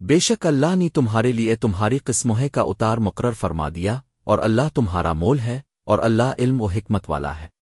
بے شک اللہ نے تمہارے لیے تمہاری قسموہے کا اتار مقرر فرما دیا اور اللہ تمہارا مول ہے اور اللہ علم و حکمت والا ہے۔